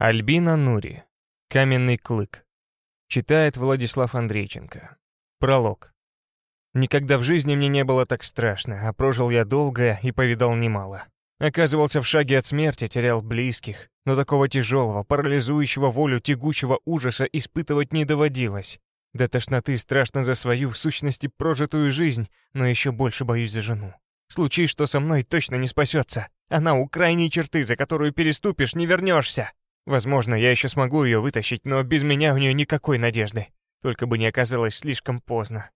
Альбина Нури. Каменный клык. Читает Владислав Андрейченко. Пролог. Никогда в жизни мне не было так страшно, а прожил я долго и повидал немало. Оказывался в шаге от смерти, терял близких, но такого тяжелого, парализующего волю тягучего ужаса испытывать не доводилось. До тошноты страшно за свою, в сущности, прожитую жизнь, но еще больше боюсь за жену. Случай, что со мной точно не спасется. Она у крайней черты, за которую переступишь, не вернешься. Возможно, я еще смогу ее вытащить, но без меня у нее никакой надежды. Только бы не оказалось слишком поздно.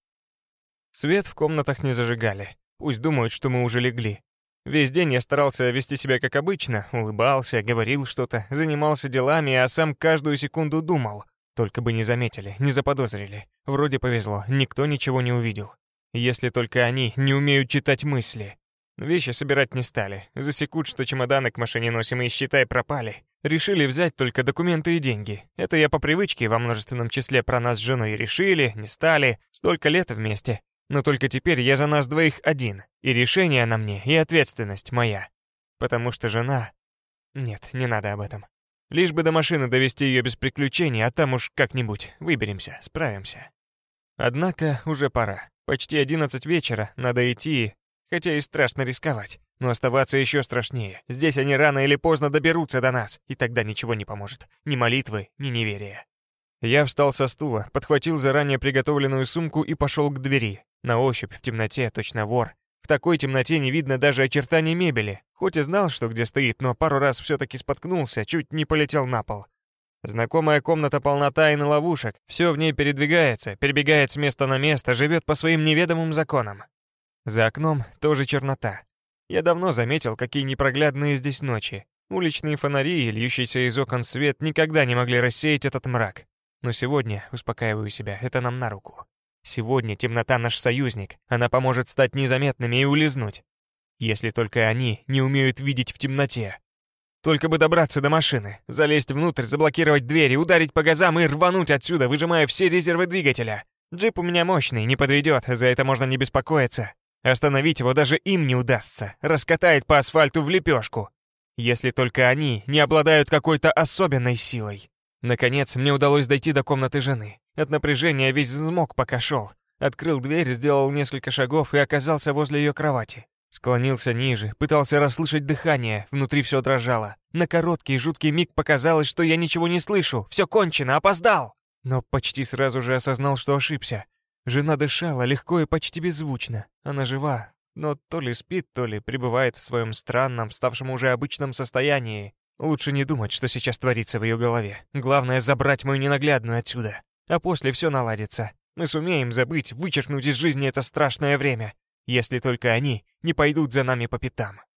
Свет в комнатах не зажигали. Пусть думают, что мы уже легли. Весь день я старался вести себя как обычно, улыбался, говорил что-то, занимался делами, а сам каждую секунду думал. Только бы не заметили, не заподозрили. Вроде повезло, никто ничего не увидел. Если только они не умеют читать мысли. Вещи собирать не стали. Засекут, что чемоданы к машине носим и, считай, пропали. Решили взять только документы и деньги. Это я по привычке во множественном числе про нас с женой решили, не стали. Столько лет вместе. Но только теперь я за нас двоих один. И решение на мне, и ответственность моя. Потому что жена... Нет, не надо об этом. Лишь бы до машины довести ее без приключений, а там уж как-нибудь выберемся, справимся. Однако уже пора. Почти одиннадцать вечера, надо идти, хотя и страшно рисковать. Но оставаться еще страшнее. Здесь они рано или поздно доберутся до нас, и тогда ничего не поможет. Ни молитвы, ни неверия. Я встал со стула, подхватил заранее приготовленную сумку и пошел к двери. На ощупь, в темноте, точно вор. В такой темноте не видно даже очертаний мебели. Хоть и знал, что где стоит, но пару раз все-таки споткнулся, чуть не полетел на пол. Знакомая комната полна тайн и ловушек. Все в ней передвигается, перебегает с места на место, живет по своим неведомым законам. За окном тоже чернота. Я давно заметил, какие непроглядные здесь ночи. Уличные фонари и льющийся из окон свет никогда не могли рассеять этот мрак. Но сегодня, успокаиваю себя, это нам на руку. Сегодня темнота наш союзник, она поможет стать незаметными и улизнуть. Если только они не умеют видеть в темноте. Только бы добраться до машины, залезть внутрь, заблокировать двери, ударить по газам и рвануть отсюда, выжимая все резервы двигателя. Джип у меня мощный, не подведет, за это можно не беспокоиться. Остановить его даже им не удастся, раскатает по асфальту в лепешку. Если только они не обладают какой-то особенной силой. Наконец, мне удалось дойти до комнаты жены. От напряжения весь взмок пока шел. Открыл дверь, сделал несколько шагов и оказался возле ее кровати. Склонился ниже, пытался расслышать дыхание, внутри все дрожало. На короткий жуткий миг показалось, что я ничего не слышу, все кончено, опоздал. Но почти сразу же осознал, что ошибся. Жена дышала легко и почти беззвучно. Она жива, но то ли спит, то ли пребывает в своем странном, ставшем уже обычном состоянии. Лучше не думать, что сейчас творится в ее голове. Главное — забрать мою ненаглядную отсюда. А после все наладится. Мы сумеем забыть, вычеркнуть из жизни это страшное время если только они не пойдут за нами по пятам.